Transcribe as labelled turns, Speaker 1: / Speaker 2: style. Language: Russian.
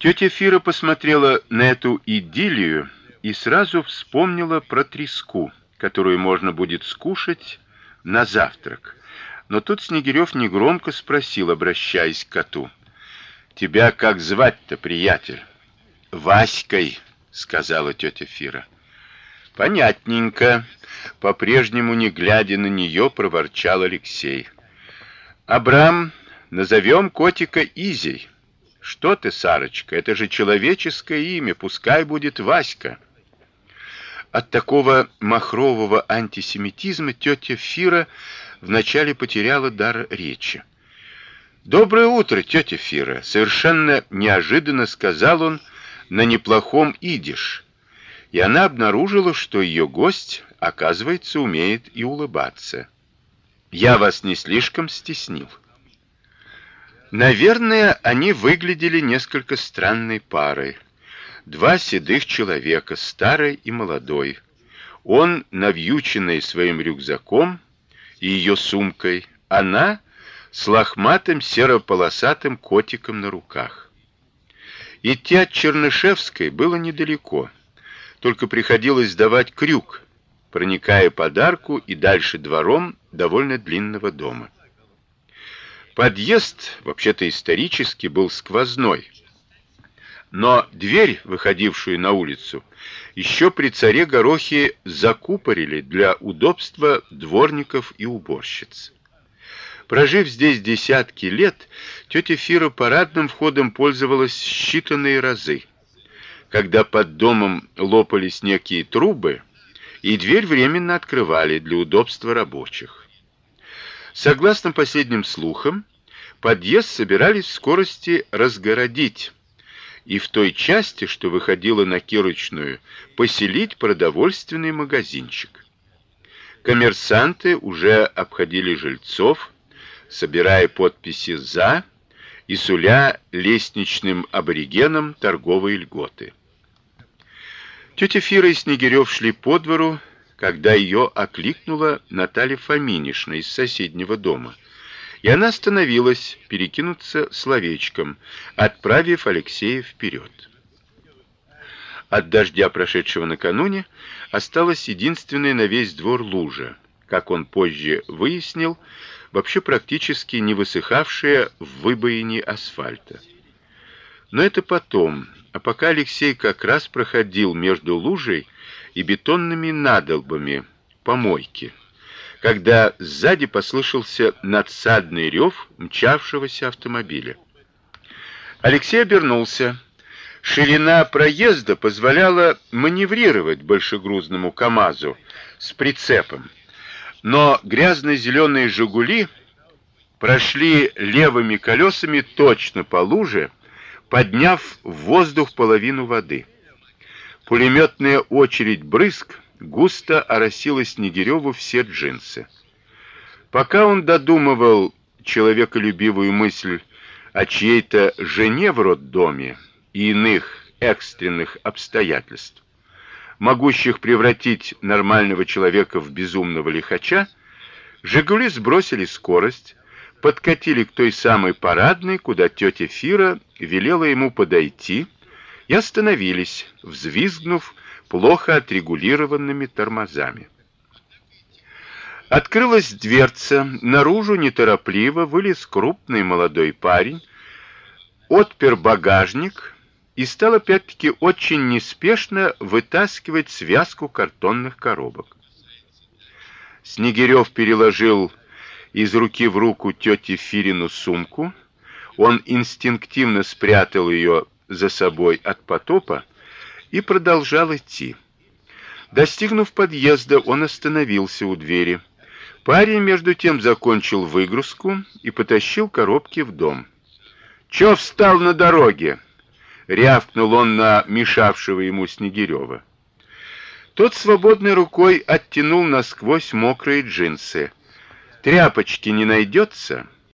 Speaker 1: Тетя Фира посмотрела на эту идиллию и сразу вспомнила про треску, которую можно будет скушать на завтрак. Но тут Снегирев негромко спросил, обращаясь к коту: "Тебя как звать-то, приятель?" "Васькой", сказала тетя Фира. Понятненько. По-прежнему не глядя на нее, проворчал Алексей. Абрам, назовем котика Изей. Что ты, Сарочка, это же человеческое имя, пускай будет Васька. От такого махрового антисемитизма тетя Фира вначале потеряла дар речи. Доброе утро, тетя Фира, совершенно неожиданно сказал он на неплохом идиш. И она обнаружила, что ее гость, оказывается, умеет и улыбаться. Я вас не слишком стеснил. Наверное, они выглядели несколько странной парой. Два седых человека, старый и молодой. Он навьюченный своим рюкзаком и ее сумкой, она с лохматым серо-полосатым котиком на руках. Идти от Чернышевской было недалеко, только приходилось давать крюк, проникая под арку и дальше двором довольно длинного дома. Подъезд, вообще-то исторически, был сквозной. Но дверь, выходившую на улицу, еще при царе Горохе закупорили для удобства дворников и уборщиц. Прожив здесь десятки лет, тетя Фира парадным входом пользовалась считанные разы. Когда под домом лопались некие трубы, и дверь временно открывали для удобства рабочих. Согласно последним слухам, подъезд собирались в скорости разгородить и в той части, что выходила на Кирочную, поселить продовольственный магазинчик. Коммерсанты уже обходили жильцов, собирая подписи за и суля лестничным аборигенам торговые льготы. Тетя Фира и Снегирев шли по двору, когда ее окликнула Наталья Фоминишна из соседнего дома. И она остановилась перекинуться словечком, отправив Алексея вперед. От дождя, прошедшего накануне, осталась единственная на весь двор лужа, как он позже выяснил, вообще практически не высыхавшая в выбоине асфальта. Но это потом, а пока Алексей как раз проходил между лужей и бетонными надолбами помойки, когда сзади послышался надсадный рев мчавшегося автомобиля. Алексей обернулся. Ширина проезда позволяла маневрировать большегрузному КАМАЗу с прицепом. Но грязно-зеленые Жигули прошли левыми колесами точно по луже, подняв в воздух половину воды. Пулеметная очередь брызг густо оросила Снегиреву все джинсы. Пока он додумывал человеколюбивую мысль о чьей-то жене в роддоме и иных экстренных обстоятельств, могущих превратить нормального человека в безумного лихача, Жигули сбросили скорость, подкатили к той самой парадной, куда тетя Фира велела ему подойти, и остановились, взвизгнув плохо отрегулированными тормозами. Открылась дверца, наружу неторопливо вылез крупный молодой парень, отпер багажник и стал опять-таки очень неспешно вытаскивать связку картонных коробок. Снегирев переложил из руки в руку тети Фирину сумку. Он инстинктивно спрятал ее за собой от потопа и продолжал идти. Достигнув подъезда, он остановился у двери. Парень между тем закончил выгрузку и потащил коробки в дом. "Что встал на дороге?" рявкнул он на мешавшего ему Снегирева. Тот свободной рукой оттянул насквозь мокрые джинсы. Тряпочки не найдется?»